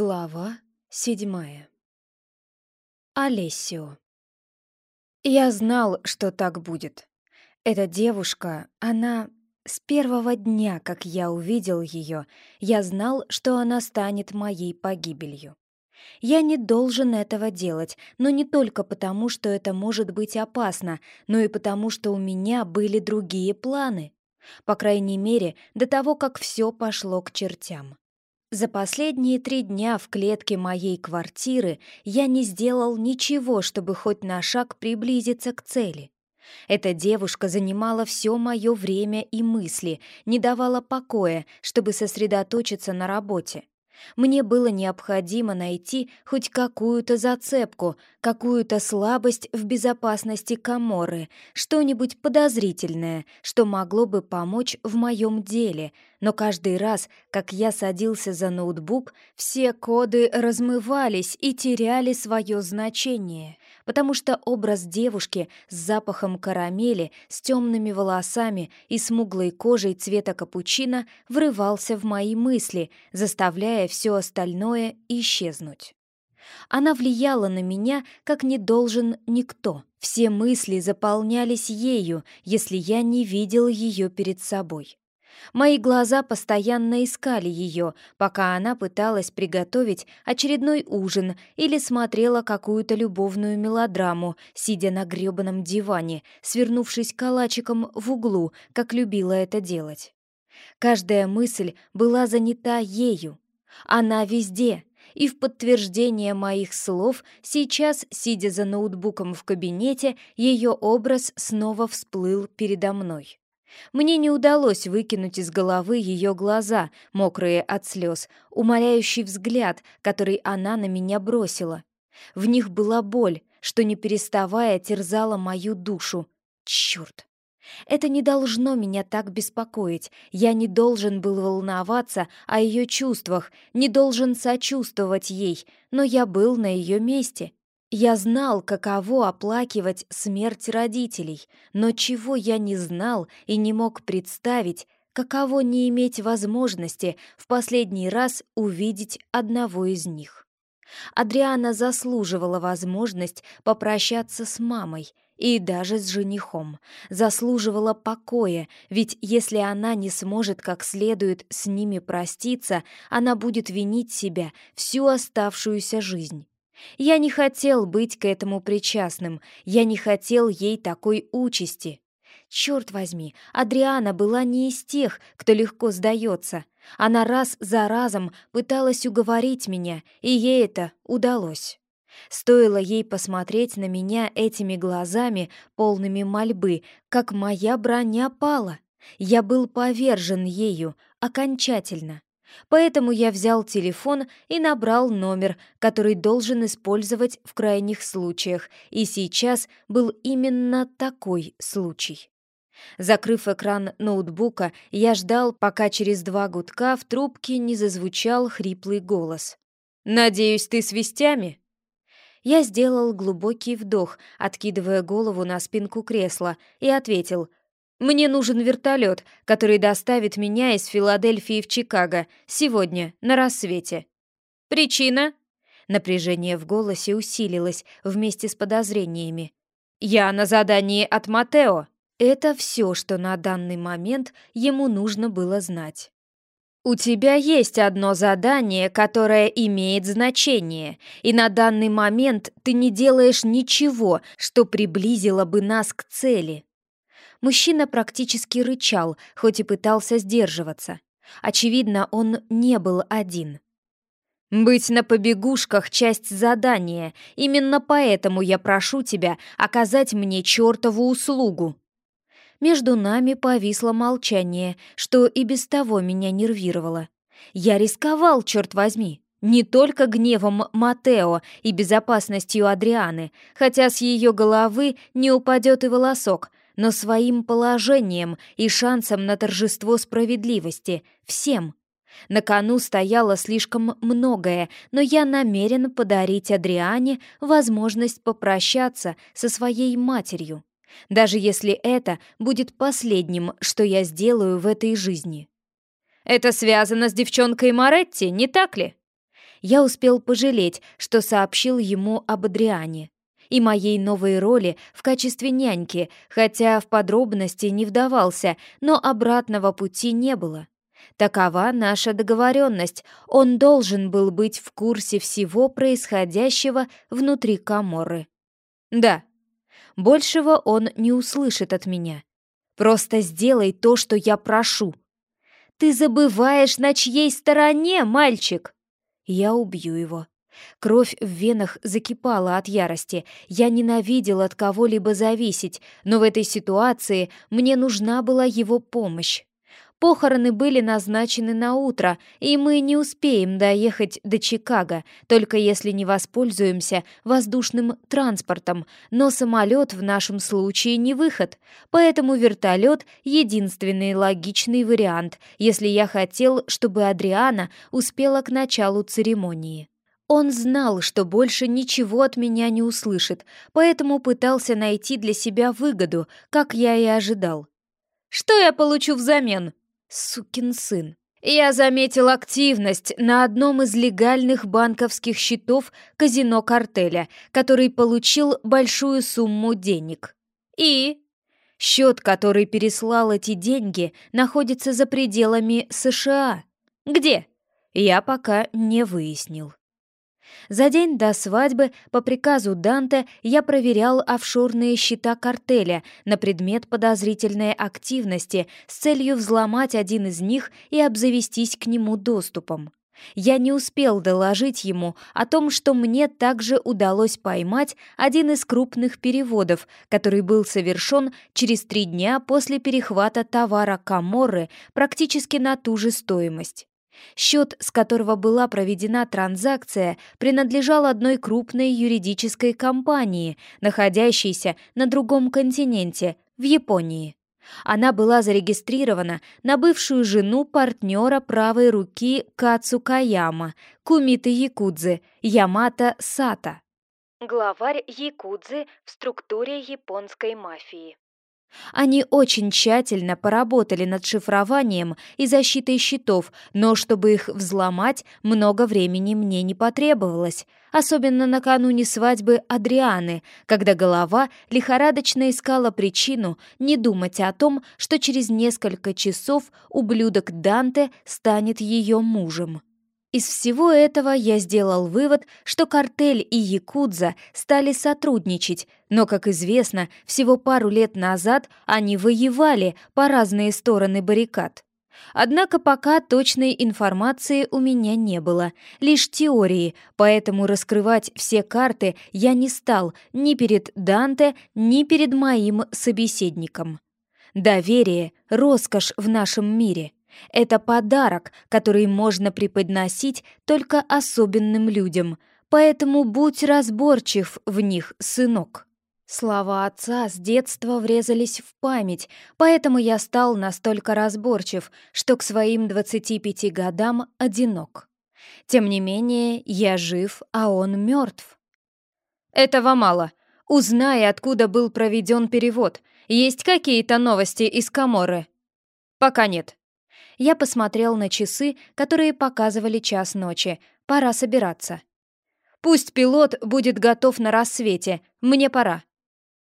Глава седьмая. Олесио. Я знал, что так будет. Эта девушка, она... С первого дня, как я увидел ее, я знал, что она станет моей погибелью. Я не должен этого делать, но не только потому, что это может быть опасно, но и потому, что у меня были другие планы. По крайней мере, до того, как все пошло к чертям. За последние три дня в клетке моей квартиры я не сделал ничего, чтобы хоть на шаг приблизиться к цели. Эта девушка занимала все мое время и мысли, не давала покоя, чтобы сосредоточиться на работе. Мне было необходимо найти хоть какую-то зацепку, какую-то слабость в безопасности Каморы, что-нибудь подозрительное, что могло бы помочь в моем деле. Но каждый раз, как я садился за ноутбук, все коды размывались и теряли свое значение потому что образ девушки с запахом карамели, с темными волосами и смуглой кожей цвета капучино врывался в мои мысли, заставляя все остальное исчезнуть. Она влияла на меня, как не должен никто. Все мысли заполнялись ею, если я не видел ее перед собой. Мои глаза постоянно искали ее, пока она пыталась приготовить очередной ужин или смотрела какую-то любовную мелодраму, сидя на грёбаном диване, свернувшись калачиком в углу, как любила это делать. Каждая мысль была занята ею. Она везде, и в подтверждение моих слов сейчас, сидя за ноутбуком в кабинете, ее образ снова всплыл передо мной. Мне не удалось выкинуть из головы ее глаза, мокрые от слез, умоляющий взгляд, который она на меня бросила. В них была боль, что не переставая терзала мою душу. Черт! Это не должно меня так беспокоить. Я не должен был волноваться о ее чувствах, не должен сочувствовать ей, но я был на ее месте. Я знал, каково оплакивать смерть родителей, но чего я не знал и не мог представить, каково не иметь возможности в последний раз увидеть одного из них. Адриана заслуживала возможность попрощаться с мамой и даже с женихом, заслуживала покоя, ведь если она не сможет как следует с ними проститься, она будет винить себя всю оставшуюся жизнь. Я не хотел быть к этому причастным, я не хотел ей такой участи. Черт возьми, Адриана была не из тех, кто легко сдается. Она раз за разом пыталась уговорить меня, и ей это удалось. Стоило ей посмотреть на меня этими глазами, полными мольбы, как моя броня пала. Я был повержен ею окончательно. Поэтому я взял телефон и набрал номер, который должен использовать в крайних случаях, и сейчас был именно такой случай. Закрыв экран ноутбука, я ждал, пока через два гудка в трубке не зазвучал хриплый голос. «Надеюсь, ты с вестями?» Я сделал глубокий вдох, откидывая голову на спинку кресла, и ответил мне нужен вертолет, который доставит меня из Филадельфии в Чикаго сегодня, на рассвете. Причина? Напряжение в голосе усилилось вместе с подозрениями. Я на задании от Матео. Это все, что на данный момент ему нужно было знать. «У тебя есть одно задание, которое имеет значение, и на данный момент ты не делаешь ничего, что приблизило бы нас к цели. Мужчина практически рычал, хоть и пытался сдерживаться. Очевидно, он не был один. «Быть на побегушках — часть задания. Именно поэтому я прошу тебя оказать мне чертову услугу». Между нами повисло молчание, что и без того меня нервировало. Я рисковал, черт возьми. Не только гневом Матео и безопасностью Адрианы, хотя с ее головы не упадет и волосок, но своим положением и шансом на торжество справедливости, всем. На кону стояло слишком многое, но я намерен подарить Адриане возможность попрощаться со своей матерью, даже если это будет последним, что я сделаю в этой жизни. «Это связано с девчонкой Моретти, не так ли?» Я успел пожалеть, что сообщил ему об Адриане и моей новой роли в качестве няньки, хотя в подробности не вдавался, но обратного пути не было. Такова наша договоренность. Он должен был быть в курсе всего происходящего внутри Каморы. Да, большего он не услышит от меня. Просто сделай то, что я прошу. Ты забываешь, на чьей стороне, мальчик. Я убью его. Кровь в венах закипала от ярости. Я ненавидел от кого-либо зависеть, но в этой ситуации мне нужна была его помощь. Похороны были назначены на утро, и мы не успеем доехать до Чикаго, только если не воспользуемся воздушным транспортом, но самолет в нашем случае не выход, поэтому вертолет — единственный логичный вариант, если я хотел, чтобы Адриана успела к началу церемонии. Он знал, что больше ничего от меня не услышит, поэтому пытался найти для себя выгоду, как я и ожидал. «Что я получу взамен?» Сукин сын. Я заметил активность на одном из легальных банковских счетов казино-картеля, который получил большую сумму денег. И счет, который переслал эти деньги, находится за пределами США. Где? Я пока не выяснил. За день до свадьбы по приказу Данте я проверял офшорные счета картеля на предмет подозрительной активности с целью взломать один из них и обзавестись к нему доступом. Я не успел доложить ему о том, что мне также удалось поймать один из крупных переводов, который был совершен через три дня после перехвата товара Каморры практически на ту же стоимость. Счет, с которого была проведена транзакция, принадлежал одной крупной юридической компании, находящейся на другом континенте, в Японии. Она была зарегистрирована на бывшую жену партнера правой руки Кацу Каяма, Кумиты Якудзы, Ямата Сата. Главарь Якудзы в структуре японской мафии. Они очень тщательно поработали над шифрованием и защитой счетов, но чтобы их взломать, много времени мне не потребовалось, особенно накануне свадьбы Адрианы, когда голова лихорадочно искала причину не думать о том, что через несколько часов ублюдок Данте станет ее мужем. Из всего этого я сделал вывод, что картель и Якудза стали сотрудничать, но, как известно, всего пару лет назад они воевали по разные стороны баррикад. Однако пока точной информации у меня не было, лишь теории, поэтому раскрывать все карты я не стал ни перед Данте, ни перед моим собеседником. Доверие — роскошь в нашем мире — это подарок, который можно преподносить только особенным людям, поэтому будь разборчив в них, сынок. Слова отца с детства врезались в память, поэтому я стал настолько разборчив, что к своим 25 годам одинок. Тем не менее, я жив, а он мертв. Этого мало. Узнай, откуда был проведен перевод. Есть какие-то новости из Каморы? Пока нет. Я посмотрел на часы, которые показывали час ночи. Пора собираться. «Пусть пилот будет готов на рассвете. Мне пора».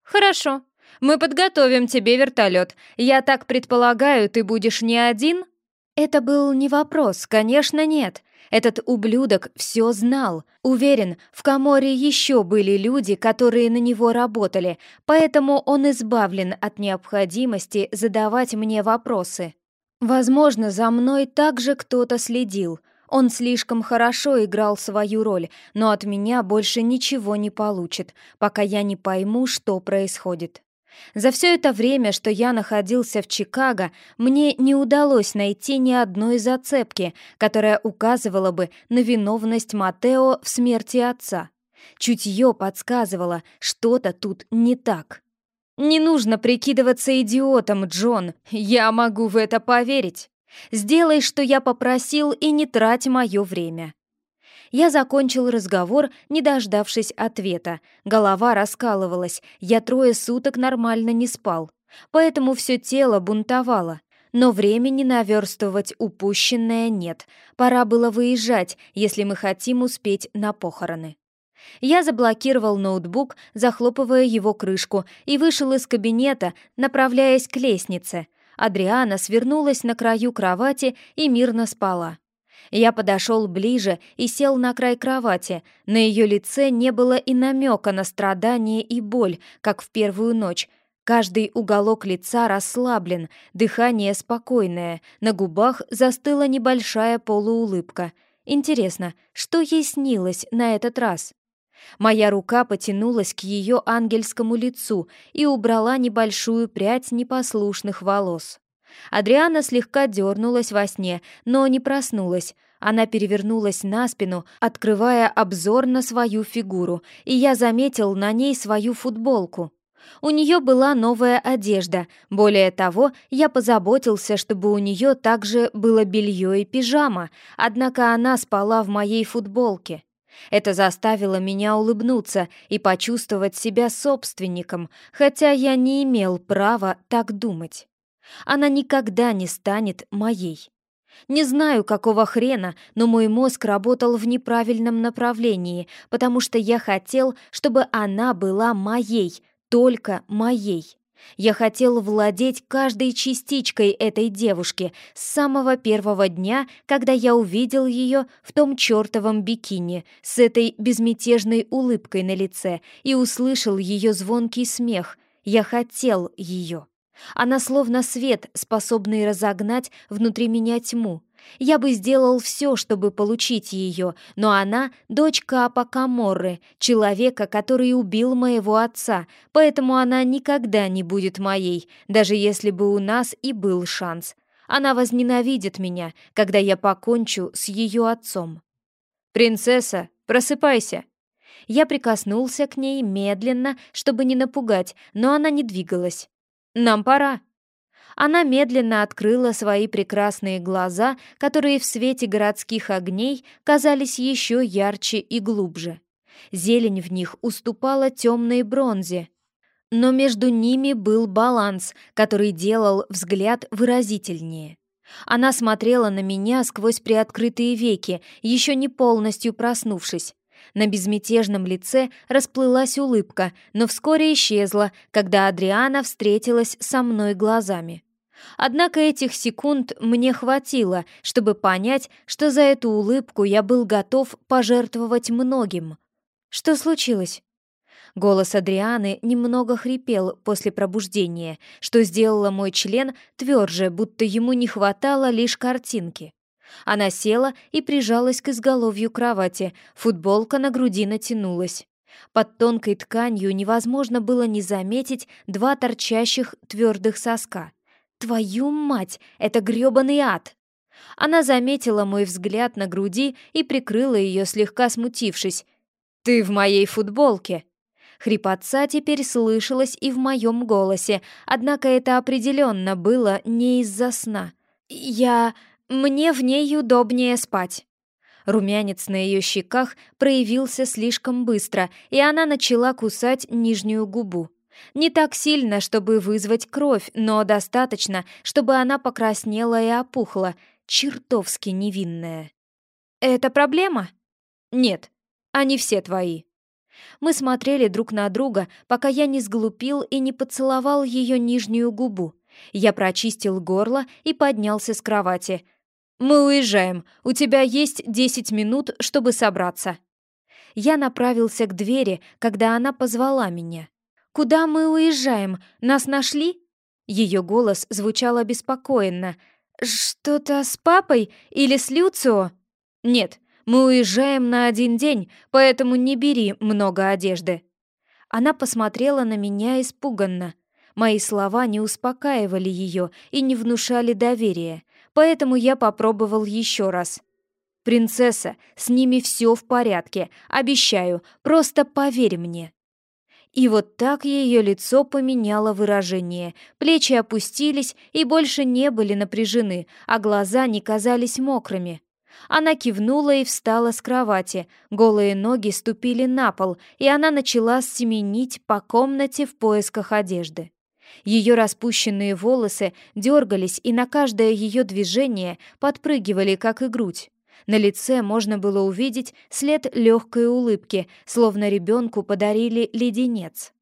«Хорошо. Мы подготовим тебе вертолет. Я так предполагаю, ты будешь не один?» Это был не вопрос, конечно, нет. Этот ублюдок все знал. Уверен, в Каморе еще были люди, которые на него работали, поэтому он избавлен от необходимости задавать мне вопросы. Возможно, за мной также кто-то следил. Он слишком хорошо играл свою роль, но от меня больше ничего не получит, пока я не пойму, что происходит. За все это время, что я находился в Чикаго, мне не удалось найти ни одной зацепки, которая указывала бы на виновность Матео в смерти отца. Чутье подсказывало, что-то тут не так. «Не нужно прикидываться идиотом, Джон. Я могу в это поверить. Сделай, что я попросил, и не трать мое время». Я закончил разговор, не дождавшись ответа. Голова раскалывалась, я трое суток нормально не спал. Поэтому все тело бунтовало. но времени наверстывать упущенное нет. Пора было выезжать, если мы хотим успеть на похороны. Я заблокировал ноутбук, захлопывая его крышку, и вышел из кабинета, направляясь к лестнице. Адриана свернулась на краю кровати и мирно спала. Я подошел ближе и сел на край кровати. На ее лице не было и намека на страдание и боль, как в первую ночь. Каждый уголок лица расслаблен, дыхание спокойное, на губах застыла небольшая полуулыбка. Интересно, что ей снилось на этот раз? Моя рука потянулась к ее ангельскому лицу и убрала небольшую прядь непослушных волос. Адриана слегка дернулась во сне, но не проснулась. Она перевернулась на спину, открывая обзор на свою фигуру, и я заметил на ней свою футболку. У нее была новая одежда. Более того, я позаботился, чтобы у нее также было белье и пижама, однако она спала в моей футболке. Это заставило меня улыбнуться и почувствовать себя собственником, хотя я не имел права так думать. Она никогда не станет моей. Не знаю, какого хрена, но мой мозг работал в неправильном направлении, потому что я хотел, чтобы она была моей, только моей. Я хотел владеть каждой частичкой этой девушки с самого первого дня, когда я увидел ее в том чертовом бикини с этой безмятежной улыбкой на лице и услышал ее звонкий смех. Я хотел ее. Она словно свет, способный разогнать внутри меня тьму. Я бы сделал все, чтобы получить ее, но она — дочь Капа Каморры, человека, который убил моего отца, поэтому она никогда не будет моей, даже если бы у нас и был шанс. Она возненавидит меня, когда я покончу с ее отцом. «Принцесса, просыпайся!» Я прикоснулся к ней медленно, чтобы не напугать, но она не двигалась. «Нам пора». Она медленно открыла свои прекрасные глаза, которые в свете городских огней казались еще ярче и глубже. Зелень в них уступала темной бронзе, но между ними был баланс, который делал взгляд выразительнее. Она смотрела на меня сквозь приоткрытые веки, еще не полностью проснувшись. На безмятежном лице расплылась улыбка, но вскоре исчезла, когда Адриана встретилась со мной глазами. Однако этих секунд мне хватило, чтобы понять, что за эту улыбку я был готов пожертвовать многим. Что случилось? Голос Адрианы немного хрипел после пробуждения, что сделало мой член тверже, будто ему не хватало лишь картинки. Она села и прижалась к изголовью кровати, футболка на груди натянулась. Под тонкой тканью невозможно было не заметить два торчащих твердых соска. «Твою мать, это грёбаный ад!» Она заметила мой взгляд на груди и прикрыла ее, слегка смутившись. «Ты в моей футболке!» Хрипотца теперь слышалась и в моем голосе, однако это определенно было не из-за сна. «Я...» Мне в ней удобнее спать. Румянец на ее щеках проявился слишком быстро, и она начала кусать нижнюю губу. Не так сильно, чтобы вызвать кровь, но достаточно, чтобы она покраснела и опухла, чертовски невинная. «Это проблема?» «Нет, они все твои». Мы смотрели друг на друга, пока я не сглупил и не поцеловал ее нижнюю губу. Я прочистил горло и поднялся с кровати — «Мы уезжаем. У тебя есть десять минут, чтобы собраться». Я направился к двери, когда она позвала меня. «Куда мы уезжаем? Нас нашли?» Ее голос звучал обеспокоенно. «Что-то с папой или с Люцио?» «Нет, мы уезжаем на один день, поэтому не бери много одежды». Она посмотрела на меня испуганно. Мои слова не успокаивали ее и не внушали доверия поэтому я попробовал еще раз. «Принцесса, с ними все в порядке, обещаю, просто поверь мне». И вот так ее лицо поменяло выражение, плечи опустились и больше не были напряжены, а глаза не казались мокрыми. Она кивнула и встала с кровати, голые ноги ступили на пол, и она начала семенить по комнате в поисках одежды. Ее распущенные волосы дергались, и на каждое ее движение подпрыгивали, как и грудь. На лице можно было увидеть след легкой улыбки, словно ребенку подарили леденец.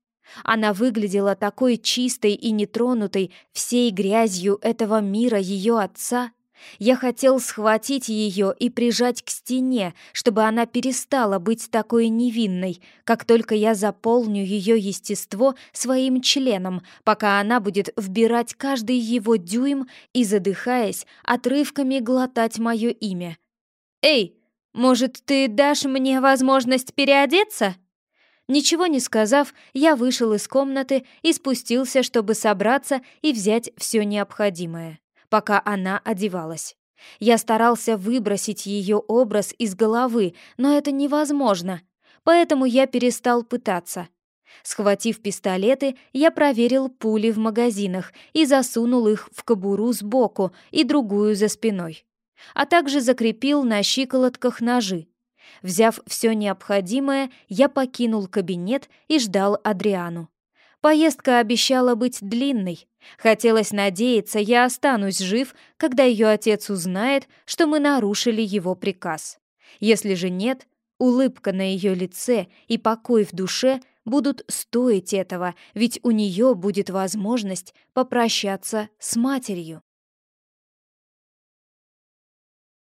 Она выглядела такой чистой и нетронутой всей грязью этого мира ее отца. Я хотел схватить ее и прижать к стене, чтобы она перестала быть такой невинной, как только я заполню ее естество своим членом, пока она будет вбирать каждый его дюйм и, задыхаясь, отрывками глотать мое имя. «Эй, может, ты дашь мне возможность переодеться?» Ничего не сказав, я вышел из комнаты и спустился, чтобы собраться и взять все необходимое, пока она одевалась. Я старался выбросить ее образ из головы, но это невозможно, поэтому я перестал пытаться. Схватив пистолеты, я проверил пули в магазинах и засунул их в кобуру сбоку и другую за спиной, а также закрепил на щиколотках ножи. Взяв все необходимое, я покинул кабинет и ждал Адриану. Поездка обещала быть длинной. Хотелось надеяться, я останусь жив, когда ее отец узнает, что мы нарушили его приказ. Если же нет, улыбка на ее лице и покой в душе будут стоить этого, ведь у нее будет возможность попрощаться с матерью.